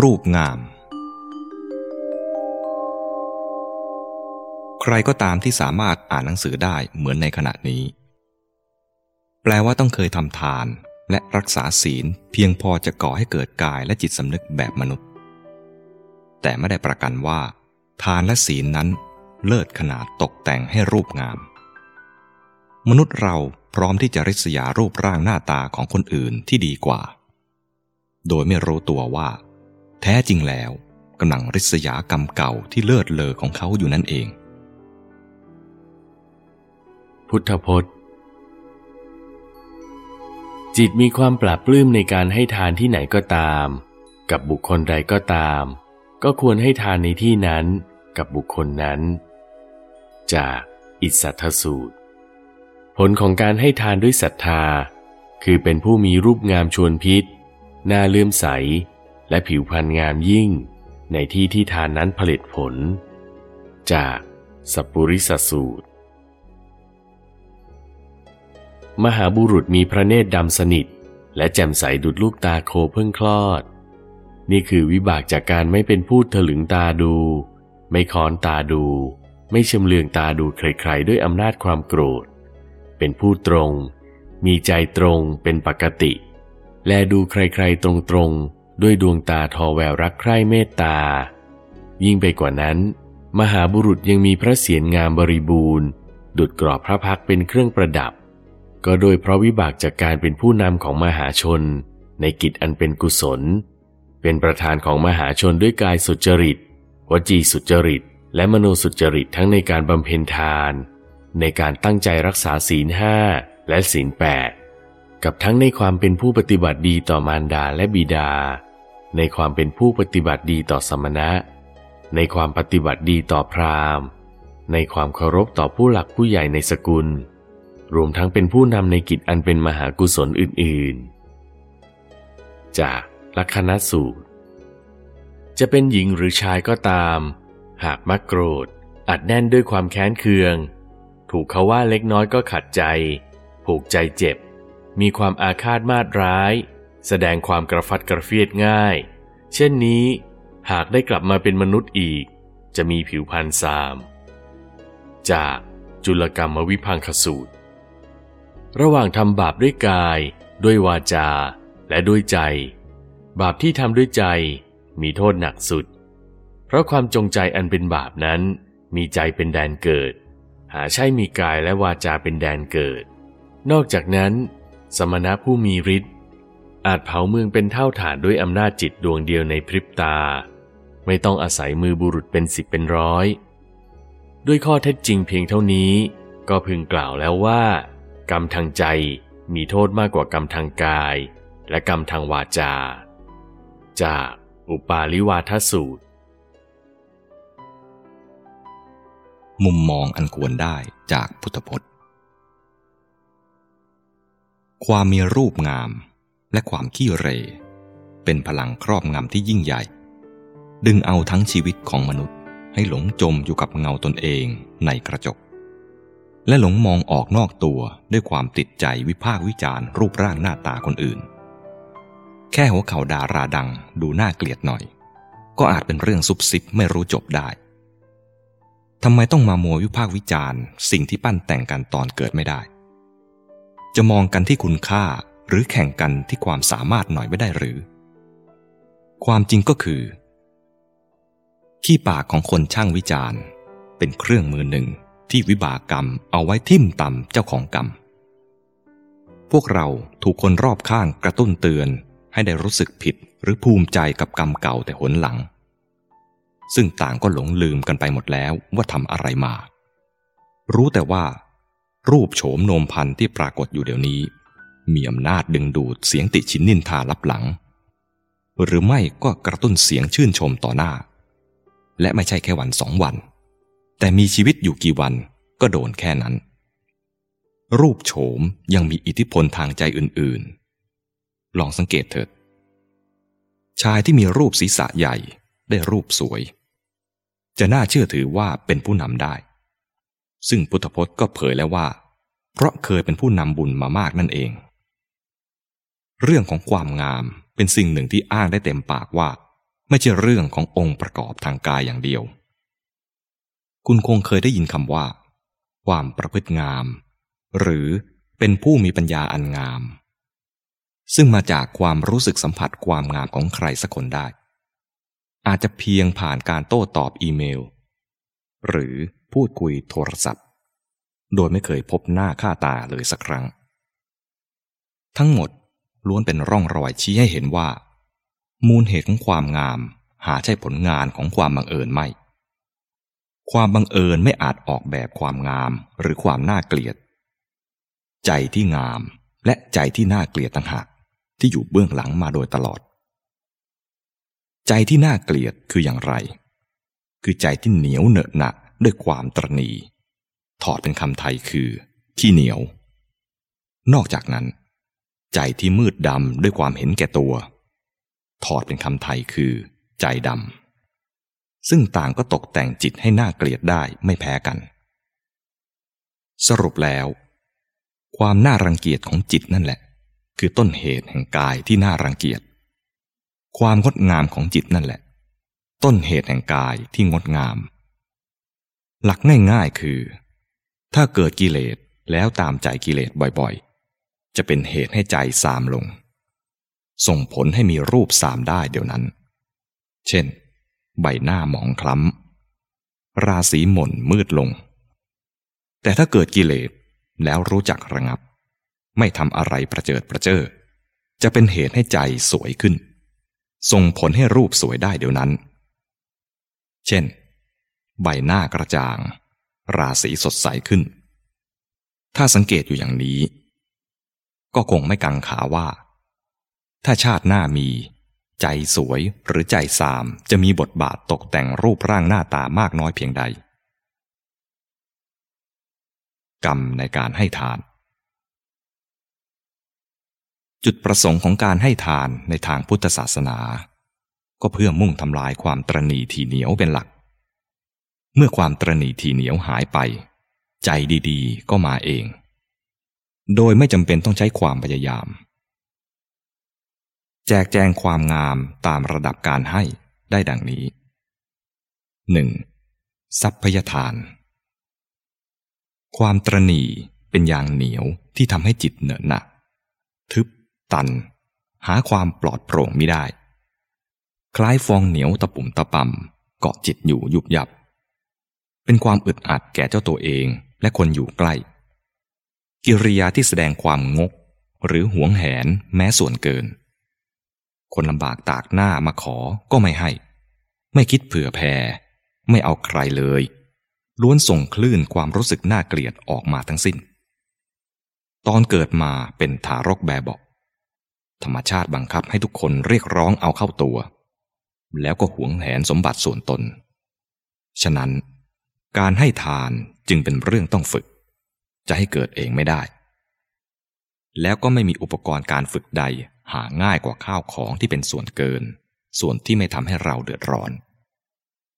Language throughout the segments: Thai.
รูปงาม ใครก็ตามที่สามารถอ่านหนังสือได้เหมือนในขณะนี้ แปลว่าต้องเคยทำทานและรักษาศีลเพียงพอจะก่อให้เกิดกายและจิตสำนึกแบบมนุษย์ แต่ไม่ได้ประกันว่า ทานและศีลนั้นเลิศขนาดตกแต่งให้รูปงาม มนุษย์เราพร้อมที่จะริษยารูปร่างหน้าตาของคนอื่นที่ดีกว่า โดยไม่รู้ตัวว่า แท้จริงแล้วกำลังริษยากรรมเก่าที่เลิศเลอของเขาอยู่นั่นเอง พุทธพจน์ จิตมีความปราบปลื้มในการให้ทานที่ไหนก็ตาม กับบุคคลใดก็ตาม ก็ควรให้ทานในที่นั้นกับบุคคลนั้น จากอิสัทธสูตร ผลของการให้ทานด้วยศรัทธา คือเป็นผู้มีรูปงามชวนพิษหน้าเลื่อมใส และผิวพรรณงามยิ่ง ในที่ที่ทานนั้นผลิตผล จากสัปุริสสูตร มหาบุรุษมีพระเนตรดำสนิท และแจ่มใสดุดลูกตาโคเพิ่งคลอด นี่คือวิบากจากการไม่เป็นผู้ถลึงตาดู ไม่ค้อนตาดู ไม่ชำเลืองตาดูใครๆ ด้วยอำนาจความโกรธ เป็นผู้ตรง มีใจตรงเป็นปกติ และดูใครๆตรงๆ ด้วยดวงตาทอแววรักใคร่เมตตา ยิ่งไปกว่านั้น มหาบุรุษยังมีพระเศียรงามบริบูรณ์ ดุดกรอบพระพักเป็นเครื่องประดับ ก็โดยเพราะวิบากจากการเป็นผู้นำของมหาชน ในกิจอันเป็นกุศล เป็นประธานของมหาชนด้วยกายสุจริต วจีสุจริต และมโนสุจริตทั้งในการบำเพ็ญทาน ในการตั้งใจรักษาศีลห้าและศีลแปดกับทั้งในความเป็นผู้ปฏิบัติดีต่อมารดาและบิดา ในความเป็นผู้ปฏิบัติดีต่อสมณะ ในความปฏิบัติดีต่อพราหมณ์ ในความเคารพต่อผู้หลักผู้ใหญ่ในสกุล รวมทั้งเป็นผู้นำในกิจอันเป็นมหากุศลอื่น ๆ จากลักษณะสูตร จะเป็นหญิงหรือชายก็ตาม หากมักโกรธ อัดแน่นด้วยความแค้นเคือง ถูกเขาว่าเล็กน้อยก็ขัดใจ ผูกใจเจ็บ มีความอาฆาตมาดร้าย แสดงความกระฟัดกระเฟียดง่าย เช่นนี้หากได้กลับมาเป็นมนุษย์อีก จะมีผิวพรรณซาม จากจุลกรรมวิพังคสูตร ระหว่างทำบาปด้วยกาย ด้วยวาจา และด้วยใจ บาปที่ทำด้วยใจมีโทษหนักสุด เพราะความจงใจอันเป็นบาปนั้น มีใจเป็นแดนเกิด หาใช่มีกายและวาจาเป็นแดนเกิด นอกจากนั้น สมณะผู้มีฤทธิ์ อาจเผาเมืองเป็นเท่าฐานด้วยอำนาจจิตดวงเดียวในพริบตา ไม่ต้องอาศัยมือบุรุษเป็นสิบเป็นร้อย ด้วยข้อเท็จจริงเพียงเท่านี้ ก็พึงกล่าวแล้วว่า กรรมทางใจมีโทษมากกว่ากรรมทางกาย และกรรมทางวาจา จากอุปาลิวาทสูตร มุมมองอันควรได้จากพุทธพจน์ ความมีรูปงาม และความขี้เร เป็นพลังครอบงำที่ยิ่งใหญ่ ดึงเอาทั้งชีวิตของมนุษย์ให้หลงจมอยู่กับเงาตนเองในกระจก และหลงมองออกนอกตัวด้วยความติดใจวิพากษ์วิจารณ์รูปร่างหน้าตาคนอื่น แค่หัวเข่าดาราดังดูน่าเกลียดหน่อย ก็อาจเป็นเรื่องซุบซิบไม่รู้จบได้ทำไมต้องมามัววิพากษ์วิจารณ์ สิ่งที่ปั้นแต่งกันตอนเกิดไม่ได้ จะมองกันที่คุณค่า หรือแข่งกันที่ความสามารถหน่อยไม่ได้หรือ ความจริงก็คือ ขี้ปากของคนช่างวิจารณ์ เป็นเครื่องมือหนึ่งที่วิบากกรรมเอาไว้ทิ่มต่ำเจ้าของกรรม พวกเราถูกคนรอบข้างกระตุ้นเตือนให้ได้รู้สึกผิดหรือภูมิใจกับกรรมเก่าแต่หนหลัง ซึ่งต่างก็หลงลืมกันไปหมดแล้วว่าทำอะไรมา รู้แต่ว่า รูปโฉมโนมพันที่ปรากฏอยู่เดี๋ยวนี้ มีอำนาจดึงดูดเสียงติชินนินทาลับหลัง หรือไม่ก็กระตุ้นเสียงชื่นชมต่อหน้า และไม่ใช่แค่วันสองวัน แต่มีชีวิตอยู่กี่วันก็โดนแค่นั้น รูปโฉมยังมีอิทธิพลทางใจอื่นๆ ลองสังเกตเถิด ชายที่มีรูปศีรษะใหญ่ได้รูปสวย จะน่าเชื่อถือว่าเป็นผู้นำได้ ซึ่งพุทธพจน์ก็เผยแล้วว่า เพราะเคยเป็นผู้นำบุญมามากนั่นเอง เรื่องของความงามเป็นสิ่งหนึ่งที่อ้างได้เต็มปากว่า ไม่ใช่เรื่องขององค์ประกอบทางกายอย่างเดียว คุณคงเคยได้ยินคำว่า ความประพฤติงาม หรือเป็นผู้มีปัญญาอันงาม ซึ่งมาจากความรู้สึกสัมผัสความงามของใครสักคนได้ อาจจะเพียงผ่านการโต้ตอบอีเมล หรือพูดคุยโทรศัพท์ โดยไม่เคยพบหน้าค่าตาเลยสักครั้ง ทั้งหมด ล้วนเป็นร่องรอยชี้ให้เห็นว่า มูลเหตุของความงามหาใช่ผลงานของความบังเอิญไม่ ความบังเอิญไม่อาจออกแบบความงามหรือความน่าเกลียด ใจที่งามและใจที่น่าเกลียดต่างหากที่อยู่เบื้องหลังมาโดยตลอด ใจที่น่าเกลียดคืออย่างไร คือใจที่เหนียวเหนอะหนักด้วยความตรณีถอดเป็นคำไทยคือขี้เหนียว นอกจากนั้น ใจที่มืดดำด้วยความเห็นแก่ตัว ถอดเป็นคำไทยคือ ใจดำซึ่งต่างก็ตกแต่งจิตให้น่าเกลียดได้ไม่แพ้กัน สรุปแล้ว ความน่ารังเกียจของจิตนั่นแหละ คือต้นเหตุแห่งกายที่น่ารังเกียจ ความงดงามของจิตนั่นแหละ ต้นเหตุแห่งกายที่งดงาม หลักง่ายๆคือ ถ้าเกิดกิเลสแล้วตามใจกิเลสบ่อยๆ จะเป็นเหตุให้ใจสามลง ส่งผลให้มีรูปสามได้เดี๋ยวนั้น เช่น ใบหน้าหมองคล้ำ ราศีหม่นมืดลง แต่ถ้าเกิดกิเลสแล้วรู้จักระงับ ไม่ทำอะไรประเจิดประเจ้อจะเป็นเหตุให้ใจสวยขึ้น ส่งผลให้รูปสวยได้เดี๋ยวนั้น เช่น ใบหน้ากระจ่าง ราศีสดใสขึ้น ถ้าสังเกตอยู่อย่างนี้ ก็คงไม่กังขาว่า ถ้าชาติหน้ามี ใจสวยหรือใจสามจะมีบทบาทตกแต่งรูปร่างหน้าตามากน้อยเพียงใด กรรมในการให้ทาน จุดประสงค์ของการให้ทานในทางพุทธศาสนา ก็เพื่อมุ่งทำลายความตรณีทีเหนียวเป็นหลัก เมื่อความตรณีทีเหนียวหายไป ใจดีๆ ก็มาเอง โดยไม่จำเป็นต้องใช้ความพยายาม แจกแจงความงามตามระดับการให้ได้ดังนี้ 1. ทรัพยทาน ความตรณีเป็นอย่างเหนียวที่ทำให้จิตเหนอะหนัก ทึบ ตัน หาความปลอดโปร่งไม่ได้ คล้ายฟองเหนียวตะปุ่มตะปำเกาะจิตอยู่ยุบยับ เป็นความอึดอัดแก่เจ้าตัวเองและคนอยู่ใกล้ กิริยาที่แสดงความงก หรือหวงแหนแม้ส่วนเกิน คนลำบากตากหน้ามาขอก็ไม่ให้ ไม่คิดเผื่อแผ่ไม่เอาใครเลย ล้วนส่งคลื่นความรู้สึกน่าเกลียดออกมาทั้งสิ้น ตอนเกิดมาเป็นทารกแบบอกธรรมชาติบังคับให้ทุกคนเรียกร้องเอาเข้าตัว แล้วก็หวงแหนสมบัติส่วนตน ฉะนั้น การให้ทานจึงเป็นเรื่องต้องฝึก จะให้เกิดเองไม่ได้ แล้วก็ไม่มีอุปกรณ์การฝึกใดหาง่ายกว่าข้าวของที่เป็นส่วนเกิน ส่วนที่ไม่ทำให้เราเดือดร้อน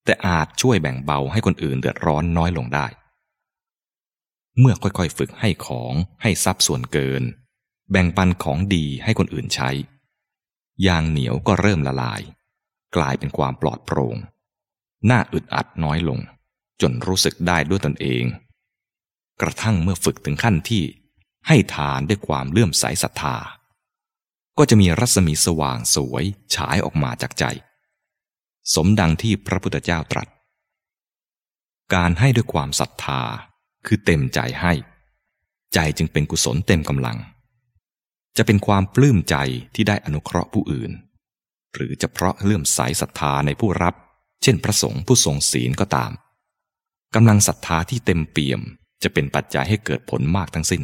แต่อาจช่วยแบ่งเบาให้คนอื่นเดือดร้อนน้อยลงได้ เมื่อค่อยๆฝึกให้ของให้ทรัพย์ส่วนเกิน แบ่งปันของดีให้คนอื่นใช้ ยางเหนียวก็เริ่มละลาย กลายเป็นความปลอดโปรง่ง น่าอึดอัดน้อยลง จนรู้สึกได้ด้วยตนเอง กระทั่งเมื่อฝึกถึงขั้นที่ ให้ทานด้วยความเลื่อมใสศรัทธา ก็จะมีรัศมีสว่างสวยฉายออกมาจากใจ สมดังที่พระพุทธเจ้าตรัส การให้ด้วยความศรัทธาคือเต็มใจให้ ใจจึงเป็นกุศลเต็มกำลัง จะเป็นความปลื้มใจที่ได้อนุเคราะห์ผู้อื่น หรือจะเพราะเลื่อมใสศรัทธาในผู้รับ เช่นพระสงฆ์ผู้ทรงศีลก็ตามกำลังศรัทธาที่เต็มเปี่ยม จะเป็นปัจจัยให้เกิดผลมากทั้งสิ้น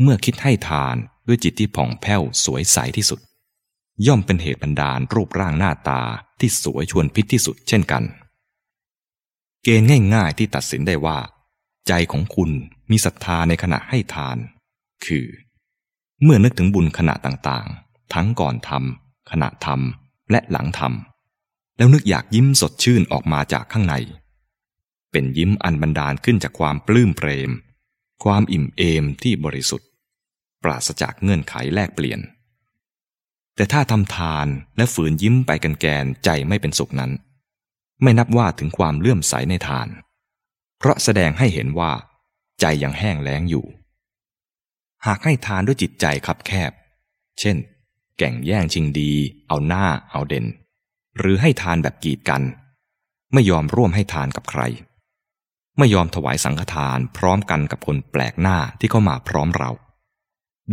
เมื่อคิดให้ทานด้วยจิตที่ผ่องแผ้วสวยใสที่สุด ย่อมเป็นเหตุบันดาลรูปร่างหน้าตาที่สวยชวนพิษที่สุดเช่นกัน เกณฑ์ง่าย ๆ ที่ตัดสินได้ว่า ใจของคุณมีศรัทธาในขณะให้ทาน คือ เมื่อนึกถึงบุญขณะต่างๆ ทั้งก่อนทำขณะทำและหลังทำแล้วนึกอยากยิ้มสดชื่นออกมาจากข้างใน เป็นยิ้มอันบันดาลขึ้นจากความปลื้มเปรม ความอิ่มเอมที่บริสุทธิ์ ปราศจากเงื่อนไขแลกเปลี่ยน แต่ถ้าทำทานและฝืนยิ้มไปกันแกนใจไม่เป็นสุขนั้น ไม่นับว่าถึงความเลื่อมใสในทาน เพราะแสดงให้เห็นว่า ใจยังแห้งแล้งอยู่ หากให้ทานด้วยจิตใจคับแคบ เช่น แก่งแย่งชิงดี เอาหน้าเอาเด่น หรือให้ทานแบบกีดกัน ไม่ยอมร่วมให้ทานกับใคร ไม่ยอมถวายสังฆทานพร้อมกันกับคนแปลกหน้าที่เข้ามาพร้อมเรา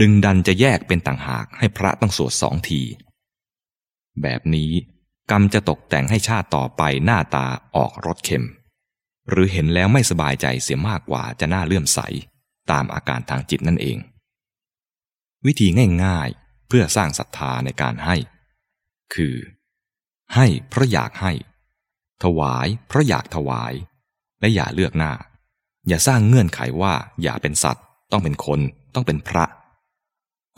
ดึงดันจะแยกเป็นต่างหากให้พระต้องสวดสองที แบบนี้กรรมจะตกแต่งให้ชาติต่อไปหน้าตาออกรสเค็ม หรือเห็นแล้วไม่สบายใจเสียมากกว่าจะน่าเลื่อมใส ตามอาการทางจิตนั่นเอง วิธีง่ายๆ เพื่อสร้างศรัทธาในการให้ คือ ให้เพราะอยากให้ ถวายเพราะอยากถวาย และอย่าเลือกหน้า อย่าสร้างเงื่อนไขว่าอย่าเป็นสัตว์ ต้องเป็นคนต้องเป็นพระ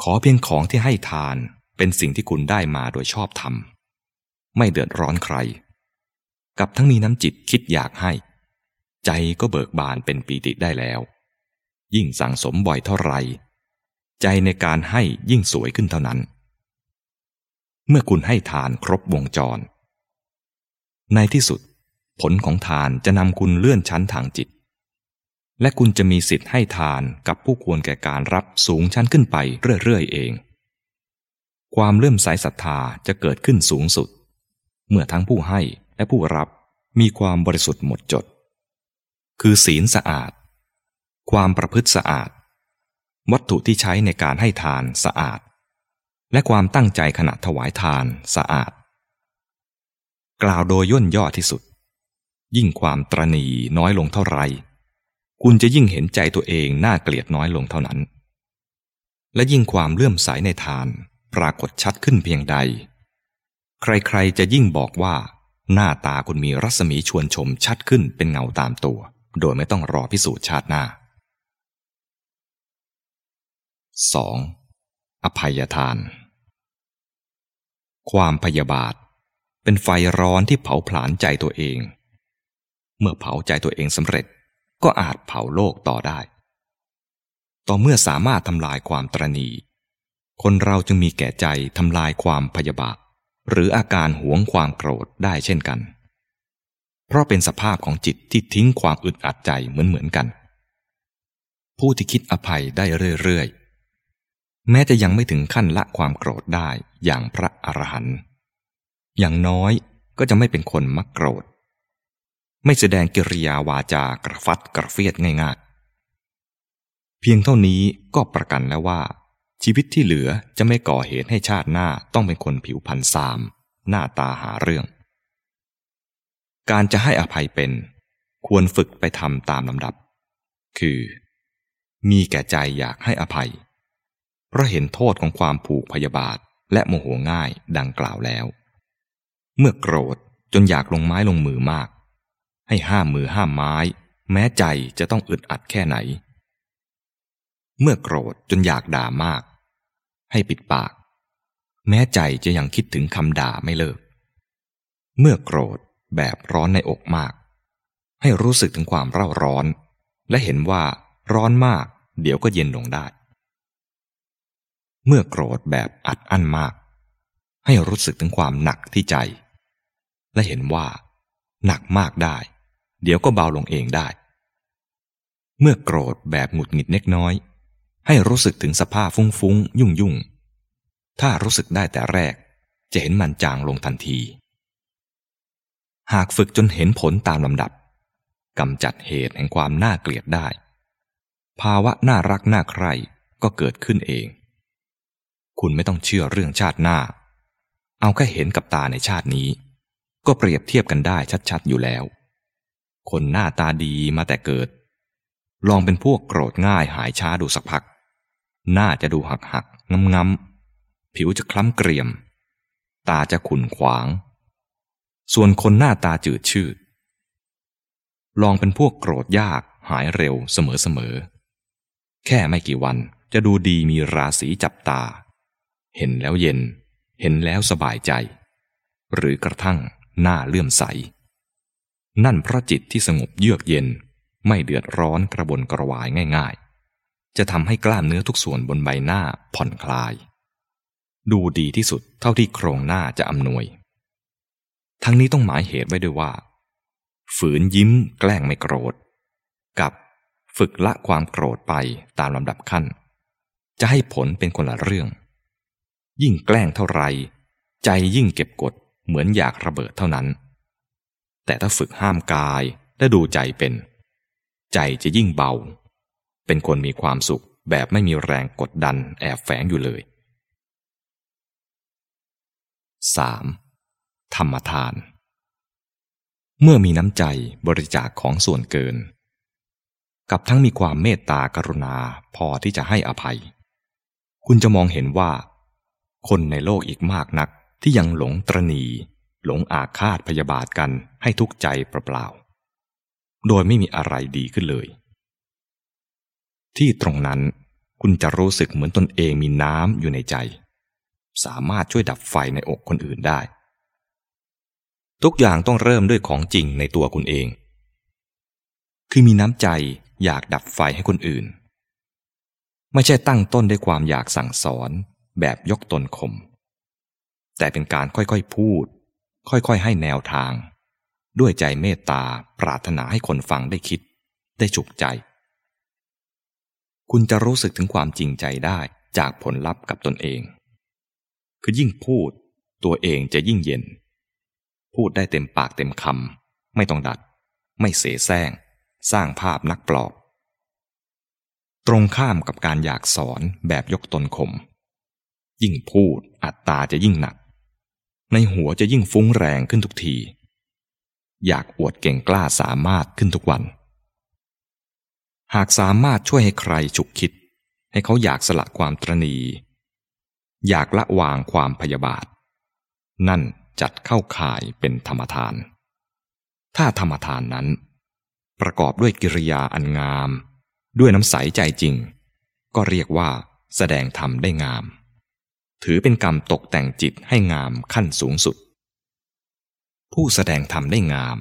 ขอเพียงของที่ให้ทานเป็นสิ่งที่คุณได้มาโดยชอบธรรม ไม่เดือดร้อนใคร กับทั้งมีน้ำจิตคิดอยากให้ ใจก็เบิกบานเป็นปีติได้แล้ว ยิ่งสั่งสมบ่อยเท่าไหร่ใจในการให้ยิ่งสวยขึ้นเท่านั้น เมื่อคุณให้ทานครบวงจร ในที่สุด ผลของทานจะนำคุณเลื่อนชั้นทางจิต และคุณจะมีสิทธิ์ให้ทานกับผู้ควรแก่การรับสูงชั้นขึ้นไปเรื่อยๆเอง ความเลื่อมใสศรัทธาจะเกิดขึ้นสูงสุด เมื่อทั้งผู้ให้และผู้รับมีความบริสุทธิ์หมดจด คือศีลสะอาด ความประพฤติสะอาด วัตถุที่ใช้ในการให้ทานสะอาด และความตั้งใจขณะถวายทานสะอาด กล่าวโดยย่นย่อที่สุด ยิ่งความตรณีน้อยลงเท่าไร คุณจะยิ่งเห็นใจตัวเองน่าเกลียดน้อยลงเท่านั้น และยิ่งความเลื่อมใสในทานปรากฏชัดขึ้นเพียงใด ใครๆจะยิ่งบอกว่า หน้าตาคุณมีรัศมีชวนชมชัดขึ้นเป็นเงาตามตัว โดยไม่ต้องรอพิสูจน์ชาติหน้า 2. อภัยทาน ความพยาบาท เป็นไฟร้อนที่เผาผลาญใจตัวเอง เมื่อเผาใจตัวเองสำเร็จ ก็อาจเผาโลกต่อได้ ต่อเมื่อสามารถทำลายความตรณี คนเราจึงมีแก่ใจทำลายความพยาบาท หรืออาการหวงความโกรธได้เช่นกัน เพราะเป็นสภาพของจิตที่ทิ้งความอึดอัดใจเหมือนเหมือนกัน ผู้ที่คิดอภัยได้เรื่อยๆแม้จะยังไม่ถึงขั้นละความโกรธได้อย่างพระอรหันต์อย่างน้อยก็จะไม่เป็นคนมักโกรธ ไม่แสดงกิริยาวาจากระฟัดกระเฟียดง่ายๆ เพียงเท่านี้ก็ประกันแล้วว่า ชีวิตที่เหลือจะไม่ก่อเหตุให้ชาติหน้าต้องเป็นคนผิวพันซาม หน้าตาหาเรื่อง การจะให้อภัยเป็น ควรฝึกไปทำตามลำดับ คือ มีแก่ใจอยากให้อภัย เพราะเห็นโทษของความผูกพยาบาทและโมโหง่ายดังกล่าวแล้ว เมื่อโกรธจนอยากลงไม้ลงมือมาก ให้ห้ามมือห้ามไม้ แม้ใจจะต้องอึดอัดแค่ไหน เมื่อโกรธจนอยากด่ามาก ให้ปิดปาก แม้ใจจะยังคิดถึงคำด่าไม่เลิก เมื่อโกรธแบบร้อนในอกมาก ให้รู้สึกถึงความเร่าร้อน และเห็นว่าร้อนมาก เดี๋ยวก็เย็นลงได้ เมื่อโกรธแบบอัดอั้นมาก ให้รู้สึกถึงความหนักที่ใจ และเห็นว่า หนักมากได้ เดี๋ยวก็เบาลงเองได้ เมื่อโกรธแบบหงุดหงิดเล็กน้อย ให้รู้สึกถึงสภาพฟุ้งฟุ้งยุ่งยุ่งถ้ารู้สึกได้แต่แรก จะเห็นมันจางลงทันที หากฝึกจนเห็นผลตามลำดับกำจัดเหตุแห่งความน่าเกลียดได้ ภาวะน่ารักน่าใครก็เกิดขึ้นเอง คุณไม่ต้องเชื่อเรื่องชาติหน้า เอาแค่เห็นกับตาในชาตินี้ ก็เปรียบเทียบกันได้ชัดๆอยู่แล้ว คนหน้าตาดีมาแต่เกิด ลองเป็นพวกโกรธง่ายหายช้าดูสักพัก หน้าจะดูหักหักงำงำผิวจะคล้ำเกรียม ตาจะขุ่นขวาง ส่วนคนหน้าตาจืดชืด ลองเป็นพวกโกรธยากหายเร็วเสมอเสมอ แค่ไม่กี่วันจะดูดีมีราศีจับตา เห็นแล้วเย็น เห็นแล้วสบายใจ หรือกระทั่งหน้าเลื่อมใส นั่นเพราะจิตที่สงบเยือกเย็น ไม่เดือดร้อนกระบนกระวายง่ายๆ จะทำให้กล้ามเนื้อทุกส่วนบนใบหน้าผ่อนคลาย ดูดีที่สุดเท่าที่โครงหน้าจะอำนวย ทั้งนี้ต้องหมายเหตุไว้ด้วยว่า ฝืนยิ้มแกล้งไม่โกรธ กับฝึกละความโกรธไปตามลำดับขั้น จะให้ผลเป็นคนละเรื่อง ยิ่งแกล้งเท่าไร ใจยิ่งเก็บกดเหมือนอยากระเบิดเท่านั้น แต่ถ้าฝึกห้ามกายและดูใจเป็น ใจจะยิ่งเบา เป็นคนมีความสุขแบบไม่มีแรงกดดันแอบแฝงอยู่เลย 3. ธรรมทาน เมื่อมีน้ำใจบริจาคของส่วนเกิน กับทั้งมีความเมตตากรุณาพอที่จะให้อภัย คุณจะมองเห็นว่า คนในโลกอีกมากนักที่ยังหลงตรณี หลงอาฆาตพยาบาทกันให้ทุกข์ใจเปล่าๆ โดยไม่มีอะไรดีขึ้นเลย ที่ตรงนั้นคุณจะรู้สึกเหมือนตนเองมีน้ำอยู่ในใจ สามารถช่วยดับไฟในอกคนอื่นได้ ทุกอย่างต้องเริ่มด้วยของจริงในตัวคุณเอง คือมีน้ำใจอยากดับไฟให้คนอื่น ไม่ใช่ตั้งต้นด้วยความอยากสั่งสอนแบบยกตนข่มแต่เป็นการค่อยๆพูด ค่อยๆ ให้แนวทาง ด้วยใจเมตตาปรารถนาให้คนฟังได้คิด ได้ฉุกใจ คุณจะรู้สึกถึงความจริงใจได้จากผลลัพธ์กับตนเอง คือยิ่งพูดตัวเองจะยิ่งเย็น พูดได้เต็มปากเต็มคำไม่ต้องดัด ไม่เสแสร้ง สร้างภาพนักปลอบ ตรงข้ามกับการอยากสอนแบบยกตนข่มยิ่งพูดอัตตาจะยิ่งหนัก ในหัวจะยิ่งฟุ้งแรงขึ้นทุกที อยากอวดเก่งกล้าสามารถขึ้นทุกวัน หากสามารถช่วยให้ใครฉุกคิด ให้เขาอยากสละความตรณี อยากละวางความพยาบาท นั่นจัดเข้าข่ายเป็นธรรมทาน ถ้าธรรมทานนั้น ประกอบด้วยกิริยาอันงาม ด้วยน้ำใสใจจริง ก็เรียกว่าแสดงธรรมได้งาม ถือเป็นกรรมตกแต่งจิตให้งามขั้นสูงสุด ผู้แสดงธรรมได้งาม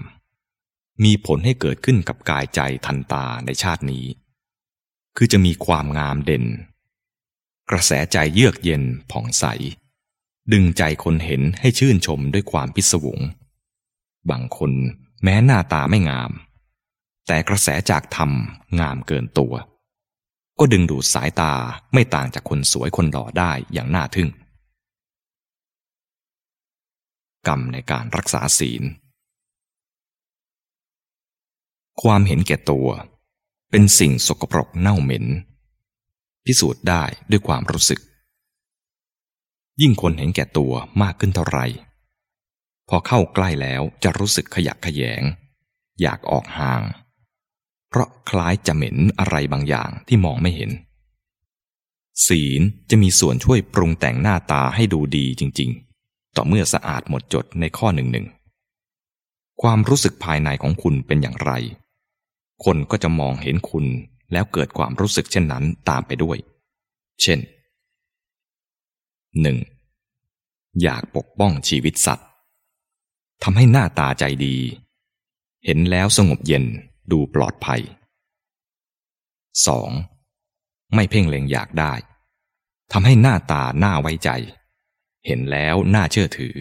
มีผลให้เกิดขึ้นกับกายใจทันตาในชาตินี้ คือจะมีความงามเด่น กระแสใจเยือกเย็นผ่องใส ดึงใจคนเห็นให้ชื่นชมด้วยความพิศวง บางคนแม้หน้าตาไม่งาม แต่กระแสจากธรรมงามเกินตัว ก็ดึงดูดสายตาไม่ต่างจากคนสวยคนหล่อได้อย่างน่าทึ่ง กรรมในการรักษาศีล ความเห็นแก่ตัว เป็นสิ่งสกปรกเน่าเหม็น พิสูจน์ได้ด้วยความรู้สึก ยิ่งคนเห็นแก่ตัวมากขึ้นเท่าไหร่พอเข้าใกล้แล้วจะรู้สึกขยักขยง อยากออกห่าง เพราะคล้ายจะเหม็นอะไรบางอย่างที่มองไม่เห็น ศีลจะมีส่วนช่วยปรุงแต่งหน้าตาให้ดูดีจริง ๆ ต่อเมื่อสะอาดหมดจดในข้อหนึ่งหนึ่งความรู้สึกภายในของคุณเป็นอย่างไร คนก็จะมองเห็นคุณแล้วเกิดความรู้สึกเช่นนั้นตามไปด้วย เช่น 1. อยากปกป้องชีวิตสัตว์ทำให้หน้าตาใจดี เห็นแล้วสงบเย็น ดูปลอดภัย 2. ไม่เพ่งเล็งอยากได้ทำให้หน้าตาหน้าไว้ใจ เห็นแล้วน่าเชื่อถือ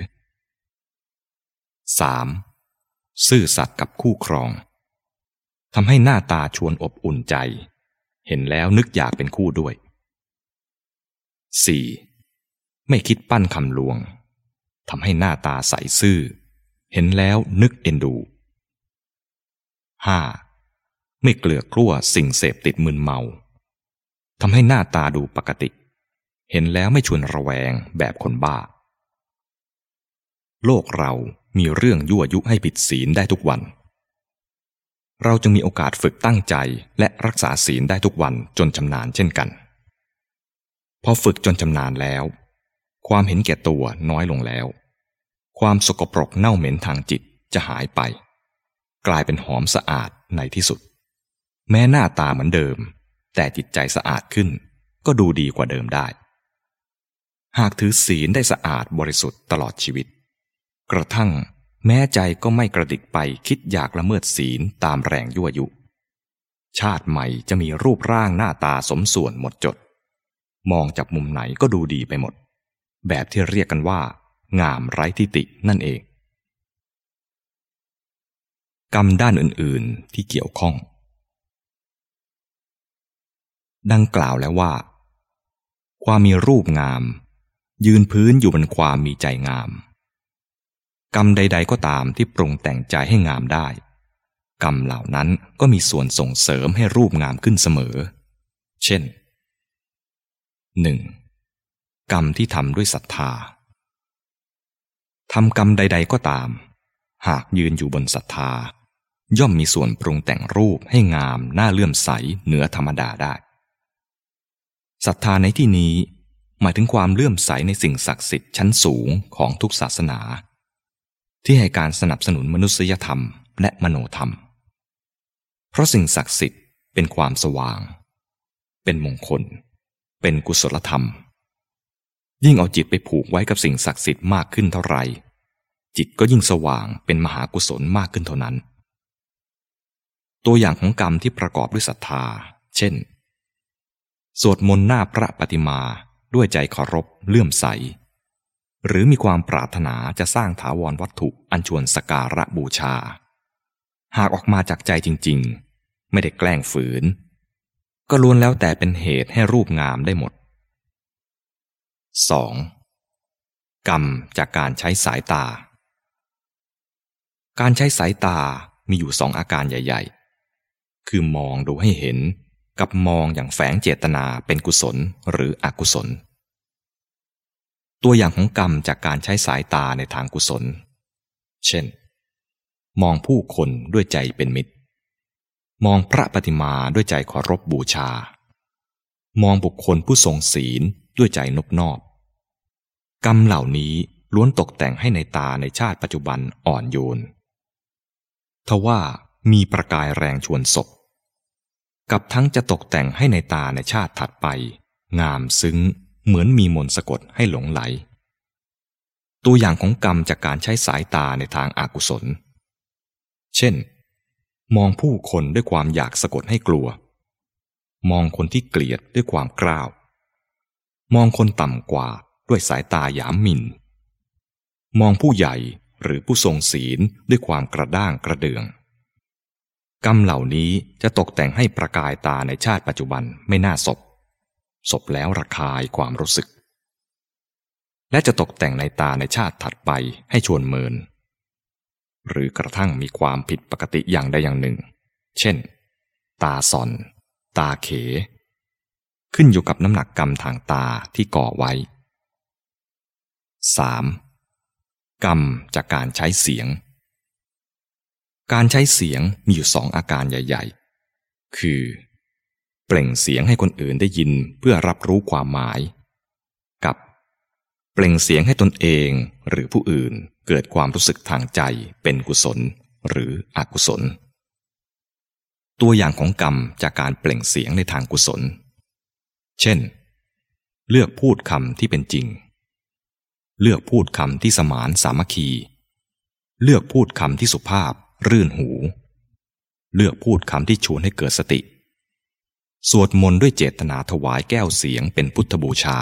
3. ซื่อสัตย์กับคู่ครองทำให้หน้าตาชวนอบอุ่นใจ เห็นแล้วนึกอยากเป็นคู่ด้วย 4. ไม่คิดปั้นคำลวงทำให้หน้าตาใสซื่อ เห็นแล้วนึกเอ็นดู 5. ไม่เกลือกลั้วสิ่งเสพติดมึนเมาทำให้หน้าตาดูปกติ เห็นแล้วไม่ชวนระแวงแบบคนบ้า โลกเรามีเรื่องยั่วยุให้ผิดศีลได้ทุกวัน เราจึงมีโอกาสฝึกตั้งใจและรักษาศีลได้ทุกวันจนชำนาญเช่นกัน พอฝึกจนชำนาญแล้ว ความเห็นแก่ตัวน้อยลงแล้ว ความสกปรกเน่าเหม็นทางจิตจะหายไป กลายเป็นหอมสะอาดในที่สุด แม้หน้าตาเหมือนเดิม แต่จิตใจสะอาดขึ้น ก็ดูดีกว่าเดิมได้ หากถือศีลได้สะอาดบริสุทธิ์ตลอดชีวิต กระทั่งแม้ใจก็ไม่กระดิกไปคิดอยากละเมิดศีลตามแรงยั่วยุ ชาติใหม่จะมีรูปร่างหน้าตาสมส่วนหมดจด มองจากมุมไหนก็ดูดีไปหมด แบบที่เรียกกันว่า งามไร้ทิตินั่นเอง กรรมด้านอื่นๆที่เกี่ยวข้อง ดังกล่าวแล้วว่า ความมีรูปงาม ยืนพื้นอยู่บนความมีใจงาม กรรมใด ๆก็ตามที่ปรุงแต่งใจให้งามได้ กรรมเหล่านั้นก็มีส่วนส่งเสริมให้รูปงามขึ้นเสมอ เช่น 1. กรรมที่ทำด้วยศรัทธาทำกรรมใด ๆ ก็ตาม หากยืนอยู่บนศรัทธา ย่อมมีส่วนปรุงแต่งรูปให้งามน่าเลื่อมใสเหนือธรรมดาได้ศรัทธาในที่นี้หมายถึงความเลื่อมใสในสิ่งศักดิ์สิทธิ์ชั้นสูงของทุกศาสนา ที่ให้การสนับสนุนมนุษยธรรมและมโนธรรม เพราะสิ่งศักดิ์สิทธิ์เป็นความสว่าง เป็นมงคล เป็นกุศลธรรม ยิ่งเอาจิตไปผูกไว้กับสิ่งศักดิ์สิทธิ์มากขึ้นเท่าไหร่ จิตก็ยิ่งสว่างเป็นมหากุศลมากขึ้นเท่านั้น ตัวอย่างของกรรมที่ประกอบด้วยศรัทธา เช่น สวดมนต์หน้าพระปฏิมาด้วยใจเคารพเลื่อมใส หรือมีความปรารถนาจะสร้างถาวรวัตถุอันชวนสการะบูชา หากออกมาจากใจจริงๆ ไม่ได้แกล้งฝืน ก็ล้วนแล้วแต่เป็นเหตุให้รูปงามได้หมด 2. กรรมจากการใช้สายตา การใช้สายตามีอยู่สองอาการใหญ่ๆ คือมองดูให้เห็นกับมองอย่างแฝงเจตนาเป็นกุศลหรืออกุศล ตัวอย่างของกรรมจากการใช้สายตาในทางกุศล เช่น มองผู้คนด้วยใจเป็นมิตร มองพระปฏิมาด้วยใจเคารพบูชา มองบุคคลผู้ทรงศีลด้วยใจนบนอบ กรรมเหล่านี้ล้วนตกแต่งให้ในตาในชาติปัจจุบันอ่อนโยนทว่า มีประกายแรงชวนศพ กับทั้งจะตกแต่งให้ในตาในชาติถัดไป งามซึ้งเหมือนมีมนสะกดให้หลงไหล ตัวอย่างของกรรมจากการใช้สายตาในทางอากุศล เช่น มองผู้คนด้วยความอยากสะกดให้กลัว มองคนที่เกลียดด้วยความกล้าว มองคนต่ำกว่าด้วยสายตาหยามหมิน่น มองผู้ใหญ่หรือผู้ทรงศีลด้วยความกระด้างกระเดือง กรรมเหล่านี้จะตกแต่งให้ประกายตาในชาติปัจจุบันไม่น่าศพศพแล้วระคายความรู้สึก และจะตกแต่งในตาในชาติถัดไปให้ชวนเมิน หรือกระทั่งมีความผิดปกติอย่างใดอย่างหนึ่ง เช่น ตาสอน ตาเข ขึ้นอยู่กับน้ำหนักกรรมทางตาที่ก่อไว้ 3. กรรมจากการใช้เสียง การใช้เสียงมีอยู่สองอาการใหญ่ ๆ คือ เปล่งเสียงให้คนอื่นได้ยินเพื่อรับรู้ความหมาย กับ เปล่งเสียงให้ตนเองหรือผู้อื่นเกิดความรู้สึกทางใจเป็นกุศลหรืออกุศล ตัวอย่างของกรรมจากการเปล่งเสียงในทางกุศล เช่น เลือกพูดคำที่เป็นจริง เลือกพูดคำที่สมานสามัคคี เลือกพูดคำที่สุภาพ รื่นหู เลือกพูดคำที่ชวนให้เกิดสติ สวดมนต์ด้วยเจตนาถวายแก้วเสียงเป็นพุทธบูชา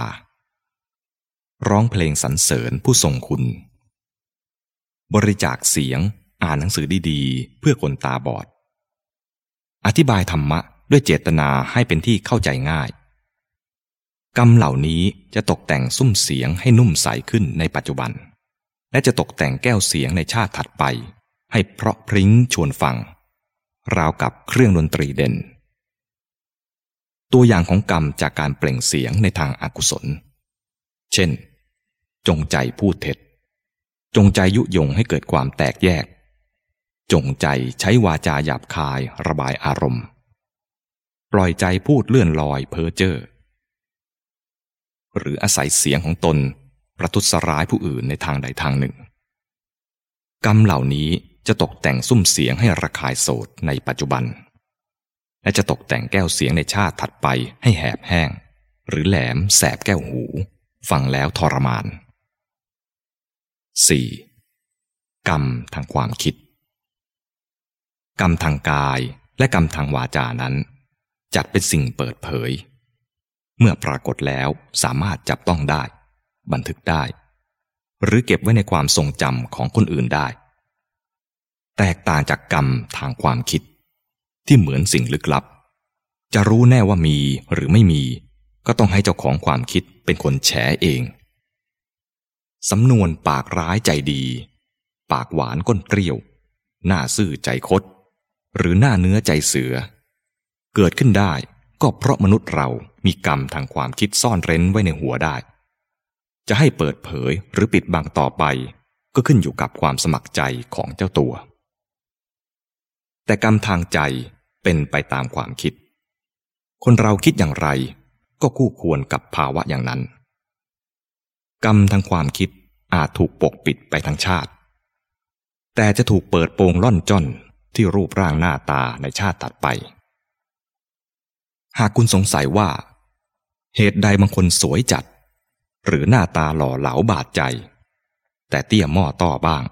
ร้องเพลงสรรเสริญผู้ทรงคุณ บริจาคเสียงอ่านหนังสือดีๆ เพื่อคนตาบอด อธิบายธรรมะด้วยเจตนาให้เป็นที่เข้าใจง่าย กรรมเหล่านี้จะตกแต่งซุ้มเสียงให้นุ่มใสขึ้นในปัจจุบัน และจะตกแต่งแก้วเสียงในชาติถัดไป ให้เพราะพริ้งชวนฟัง ราวกับเครื่องดนตรีเด่น ตัวอย่างของกรรมจากการเปล่งเสียงในทางอากุศล เช่น จงใจพูดเท็จ จงใจยุยงให้เกิดความแตกแยก จงใจใช้วาจาหยาบคายระบายอารมณ์ ปล่อยใจพูดเลื่อนลอยเพ้อเจ้อหรืออาศัยเสียงของตนประทุษร้ายผู้อื่นในทางใดทางหนึ่ง กรรมเหล่านี้ จะตกแต่งซุ้มเสียงให้ระคายโสดในปัจจุบัน และจะตกแต่งแก้วเสียงในชาติถัดไปให้แหบแห้ง หรือแหลมแสบแก้วหู ฟังแล้วทรมาน 4. กรรมทางความคิด กรรมทางกายและกรรมทางวาจานั้น จัดเป็นสิ่งเปิดเผย เมื่อปรากฏแล้วสามารถจับต้องได้ บันทึกได้ หรือเก็บไว้ในความทรงจำของคนอื่นได้ แตกต่างจากกรรมทางความคิด ที่เหมือนสิ่งลึกลับ จะรู้แน่ว่ามีหรือไม่มี ก็ต้องให้เจ้าของความคิดเป็นคนแฉเอง สำนวนปากร้ายใจดี ปากหวานก้นเปรี้ยว หน้าซื่อใจคด หรือหน้าเนื้อใจเสือ เกิดขึ้นได้ก็เพราะมนุษย์เรามีกรรมทางความคิดซ่อนเร้นไว้ในหัวได้ จะให้เปิดเผยหรือปิดบังต่อไป ก็ขึ้นอยู่กับความสมัครใจของเจ้าตัว แต่กรรมทางใจเป็นไปตามความคิด คนเราคิดอย่างไรก็คู่ควรกับภาวะอย่างนั้น กรรมทางความคิดอาจถูกปกปิดไปทั้งชาติ แต่จะถูกเปิดโปงล่อนจ้อนที่รูปร่างหน้าตาในชาติถัดไป หากคุณสงสัยว่า เหตุใดบางคนสวยจัด หรือหน้าตาหล่อเหลาบาดใจ แต่เตี้ยหม้อต้อบ้าง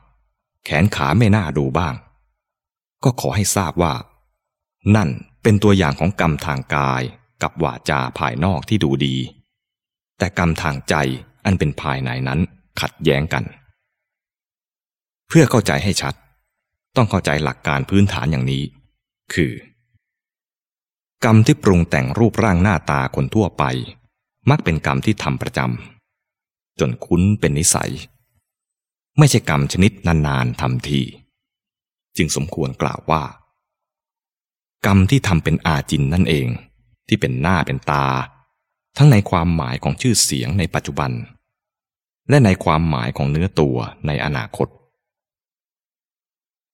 แขนขาไม่น่าดูบ้าง ก็ขอให้ทราบว่า นั่นเป็นตัวอย่างของกรรมทางกายกับวาจาภายนอกที่ดูดี แต่กรรมทางใจอันเป็นภายในนั้นขัดแย้งกัน เพื่อเข้าใจให้ชัด ต้องเข้าใจหลักการพื้นฐานอย่างนี้ คือ กรรมที่ปรุงแต่งรูปร่างหน้าตาคนทั่วไป มักเป็นกรรมที่ทำประจำจนคุ้นเป็นนิสัย ไม่ใช่กรรมชนิดนานๆทำที จึงสมควรกล่าวว่า กรรมที่ทำเป็นอาจินนั่นเอง ที่เป็นหน้าเป็นตา ทั้งในความหมายของชื่อเสียงในปัจจุบัน และในความหมายของเนื้อตัวในอนาคต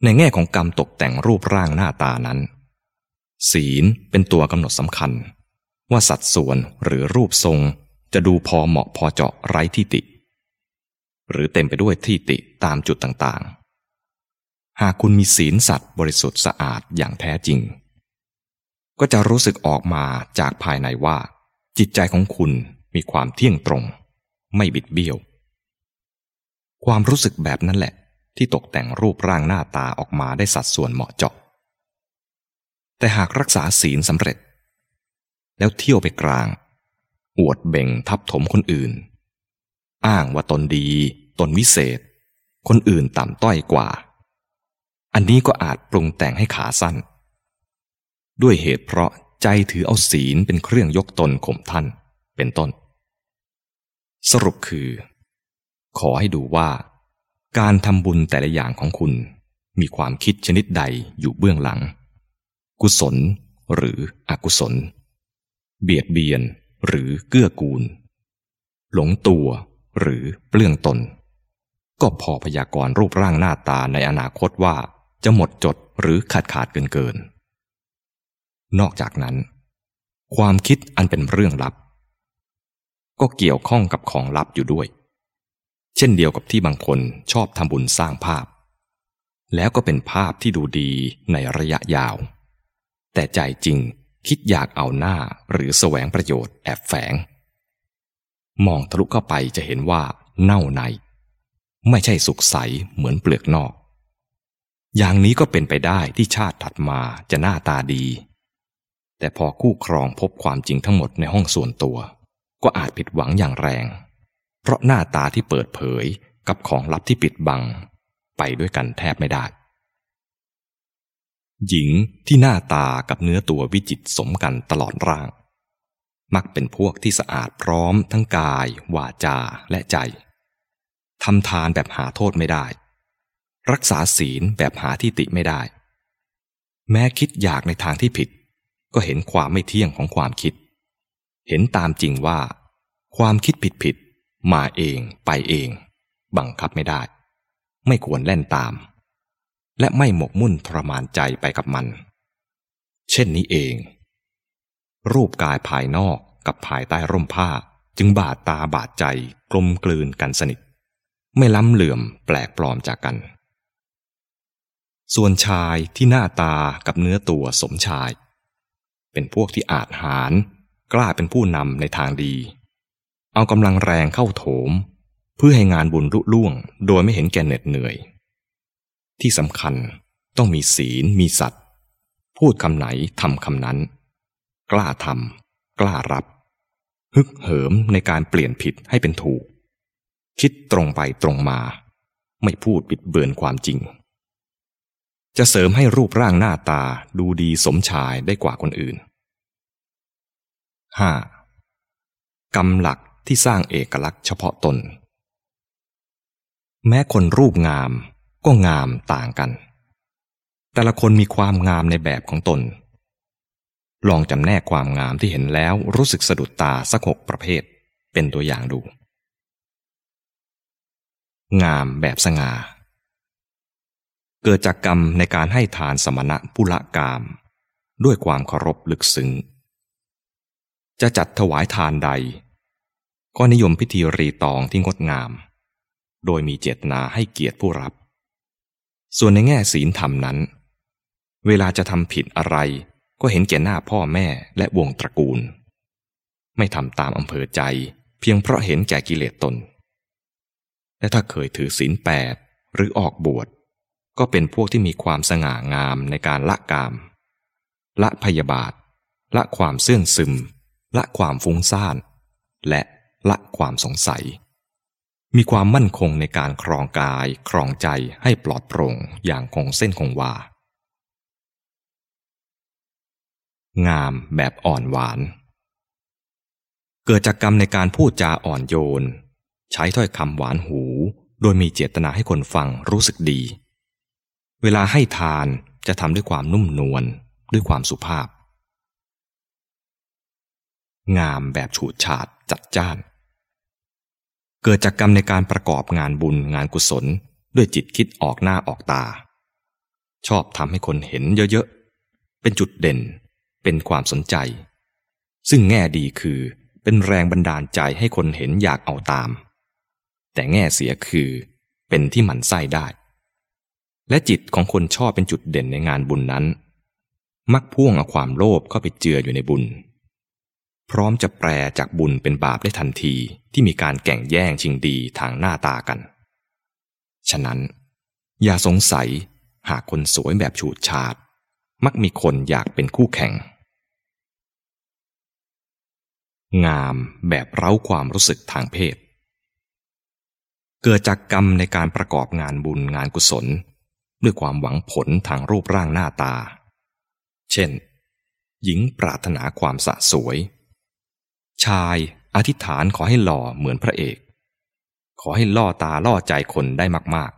ในแง่ของกรรมตกแต่งรูปร่างหน้าตานั้น ศีลเป็นตัวกำหนดสำคัญ ว่าสัดส่วนหรือรูปทรงจะดูพอเหมาะพอเจาะไร้ที่ติ หรือเต็มไปด้วยที่ติตามจุดต่างๆ หากคุณมีศีลสัตว์บริสุทธิ์สะอาดอย่างแท้จริง ก็จะรู้สึกออกมาจากภายในว่า จิตใจของคุณมีความเที่ยงตรง ไม่บิดเบี้ยว ความรู้สึกแบบนั้นแหละ ที่ตกแต่งรูปร่างหน้าตาออกมาได้สัดส่วนเหมาะเจาะ แต่หากรักษาศีลสำเร็จ แล้วเที่ยวไปกลาง อวดเบ่งทับถมคนอื่น อ้างว่าตนดี ตนวิเศษ คนอื่นต่ำต้อยกว่า อันนี้ก็อาจปรุงแต่งให้ขาสั้น ด้วยเหตุเพราะใจถือเอาศีลเป็นเครื่องยกตนข่มท่าน เป็นต้น สรุปคือ ขอให้ดูว่า การทำบุญแต่ละอย่างของคุณ มีความคิดชนิดใดอยู่เบื้องหลัง กุศลหรืออกุศล เบียดเบียนหรือเกื้อกูล หลงตัวหรือเปลื้องตน ก็พอพยากรณ์รูปร่างหน้าตาในอนาคตว่า จะหมดจดหรือขาดขาดเกินเกิน นอกจากนั้น ความคิดอันเป็นเรื่องลับ ก็เกี่ยวข้องกับของลับอยู่ด้วย เช่นเดียวกับที่บางคนชอบทำบุญสร้างภาพ แล้วก็เป็นภาพที่ดูดีในระยะยาว แต่ใจจริงคิดอยากเอาหน้าหรือแสวงประโยชน์แอบแฝง มองทะลุเข้าไปจะเห็นว่าเน่าใน ไม่ใช่สุกใสเหมือนเปลือกนอก อย่างนี้ก็เป็นไปได้ที่ชาติถัดมาจะหน้าตาดี แต่พอคู่ครองพบความจริงทั้งหมดในห้องส่วนตัว ก็อาจผิดหวังอย่างแรง เพราะหน้าตาที่เปิดเผยกับของลับที่ปิดบัง ไปด้วยกันแทบไม่ได้ หญิงที่หน้าตากับเนื้อตัววิจิตสมกันตลอดร่าง มักเป็นพวกที่สะอาดพร้อมทั้งกาย วาจาและใจทำทานแบบหาโทษไม่ได้ รักษาศีลแบบหาที่ติไม่ได้ แม้คิดอยากในทางที่ผิด ก็เห็นความไม่เที่ยงของความคิด เห็นตามจริงว่า ความคิดผิดผิดมาเองไปเอง บังคับไม่ได้ ไม่ควรเล่นตาม และไม่หมกมุ่นทรมานใจไปกับมัน เช่นนี้เอง รูปกายภายนอกกับภายใต้ร่มผ้าจึงบาดตาบาดใจกลมกลืนกันสนิท ไม่ล้ำเหลื่อมแปลกปลอมจากกัน ส่วนชายที่หน้าตากับเนื้อตัวสมชาย เป็นพวกที่อาจหารกล้าเป็นผู้นำในทางดี เอากำลังแรงเข้าโถม เพื่อให้งานบุญรุล่วง โดยไม่เห็นแก่เหน็ดเหนื่อย ที่สำคัญต้องมีศีลมีสัตว์ พูดคำไหนทำคำนั้น กล้าทำกล้ารับ ฮึกเหิมในการเปลี่ยนผิดให้เป็นถูก คิดตรงไปตรงมา ไม่พูดปิดเบือนความจริง จะเสริมให้รูปร่างหน้าตาดูดีสมชายได้กว่าคนอื่น 5. กรรมหลักที่สร้างเอกลักษณ์เฉพาะตน แม้คนรูปงามก็งามต่างกัน แต่ละคนมีความงามในแบบของตน ลองจำแนกความงามที่เห็นแล้วรู้สึกสะดุดตาสักหกประเภทเป็นตัวอย่างดู งามแบบสง่า เกิดจากกรรมในการให้ทานสมณะผู้ละกาม ด้วยความเคารพลึกซึ้ง จะจัดถวายทานใด ก็นิยมพิธีรีตองที่งดงาม โดยมีเจตนาให้เกียรติผู้รับ ส่วนในแง่ศีลธรรมนั้น เวลาจะทำผิดอะไรก็เห็นแก่หน้าพ่อแม่และวงตระกูล ไม่ทำตามอำเภอใจเพียงเพราะเห็นแก่กิเลสตน และถ้าเคยถือศีลแปดหรือออกบวช ก็เป็นพวกที่มีความสง่างามในการละกาม ละพยาบาท ละความเสื่องซึม ละความฟุ้งซ่าน และละความสงสัย มีความมั่นคงในการครองกายครองใจให้ปลอดโปร่งอย่างคงเส้นคงวา งามแบบอ่อนหวาน เกิดจากกรรมในการพูดจาอ่อนโยน ใช้ถ้อยคำหวานหู โดยมีเจตนาให้คนฟังรู้สึกดี เวลาให้ทานจะทำด้วยความนุ่มนวลด้วยความสุภาพ งามแบบฉูดฉาดจัดจ้าน เกิดจากกรรมในการประกอบงานบุญงานกุศล ด้วยจิตคิดออกหน้าออกตา ชอบทำให้คนเห็นเยอะๆ เป็นจุดเด่น เป็นความสนใจ ซึ่งแง่ดีคือเป็นแรงบันดาลใจให้คนเห็นอยากเอาตาม แต่แง่เสียคือเป็นที่หมันไส้ได้ และจิตของคนชอบเป็นจุดเด่นในงานบุญนั้น มักพ่วงเอาความโลภเข้าไปเจืออยู่ในบุญ พร้อมจะแปลจากบุญเป็นบาปได้ทันทีที่มีการแก่งแย่งชิงดีทางหน้าตากัน ฉะนั้น อย่าสงสัยหากคนสวยแบบฉูดฉาด มักมีคนอยากเป็นคู่แข่ง งามแบบเร้าความรู้สึกทางเพศ เกิดจากกรรมในการประกอบงานบุญงานกุศล ด้วยความหวังผลทางรูปร่างหน้าตา เช่น หญิงปรารถนาความสะสวย ชายอธิษฐานขอให้หล่อเหมือนพระเอก ขอให้ล่อตาล่อใจคนได้มาก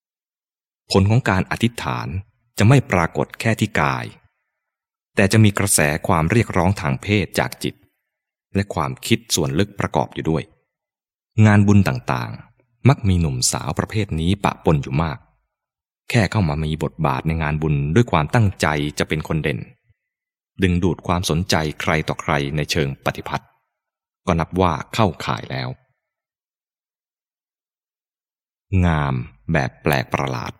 ๆ ผลของการอธิษฐานจะไม่ปรากฏแค่ที่กาย แต่จะมีกระแสความเรียกร้องทางเพศจากจิต และความคิดส่วนลึกประกอบอยู่ด้วย งานบุญต่างๆ มักมีหนุ่มสาวประเภทนี้ปะปนอยู่มาก แค่เข้ามามีบทบาทในงานบุญด้วยความตั้งใจจะเป็นคนเด่น ดึงดูดความสนใจใครต่อใครในเชิงปฏิพัติก็นับว่าเข้าข่ายแล้ว งามแบบแปลกประหลาด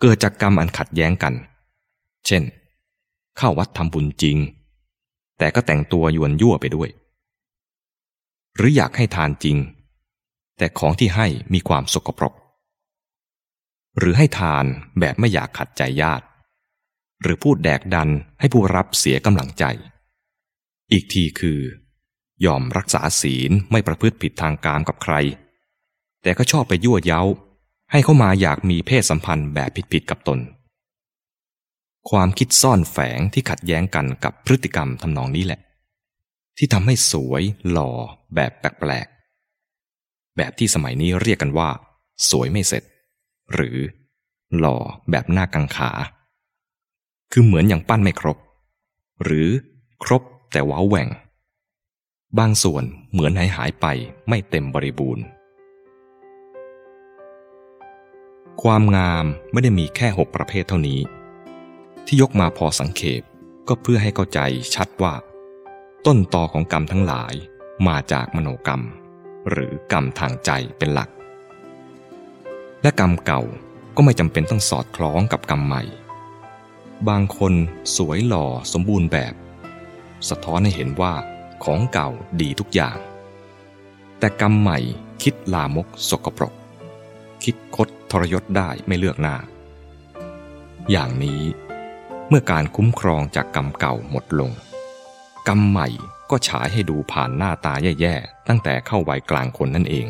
เกิดจากกรรมอันขัดแย้งกัน เช่น เข้าวัดทำบุญจริง แต่ก็แต่งตัวยวนยั่วไปด้วย หรืออยากให้ทานจริง แต่ของที่ให้มีความสกปรก หรือให้ทานแบบไม่อยากขัดใจญาติ หรือพูดแดกดันให้ผู้รับเสียกำลังใจ อีกทีคือยอมรักษาศีลไม่ประพฤติผิดทางการกับใคร แต่ก็ชอบไปยั่วเย้า ให้เขามาอยากมีเพศสัมพันธ์แบบผิดๆกับตน ความคิดซ่อนแฝงที่ขัดแย้งกันกับพฤติกรรมทำนองนี้แหละ ที่ทำให้สวยหล่อแบบแปลกๆแบบที่สมัยนี้เรียกกันว่า สวยไม่เสร็จ หรือหล่อแบบหน้ากังขา คือเหมือนอย่างปั้นไม่ครบ หรือครบแต่ว้าแหว่ง บางส่วนเหมือนหายหายไปไม่เต็มบริบูรณ์ ความงามไม่ได้มีแค่หกประเภทเท่านี้ ที่ยกมาพอสังเขปก็เพื่อให้เข้าใจชัดว่า ต้นตอของกรรมทั้งหลายมาจากมโนกรรม หรือกรรมทางใจเป็นหลัก และกรรมเก่าก็ไม่จำเป็นต้องสอดคล้องกับกรรมใหม่ บางคนสวยหล่อสมบูรณ์แบบ สะท้อนให้เห็นว่าของเก่าดีทุกอย่าง แต่กรรมใหม่คิดลามกสกปรก คิดคดทรยศได้ไม่เลือกหน้า อย่างนี้เมื่อการคุ้มครองจากกรรมเก่าหมดลง กรรมใหม่ก็ก็ฉายให้ดูผ่านหน้าตาแย่ๆ ตั้งแต่เข้าวัยกลางคนนั่นเอง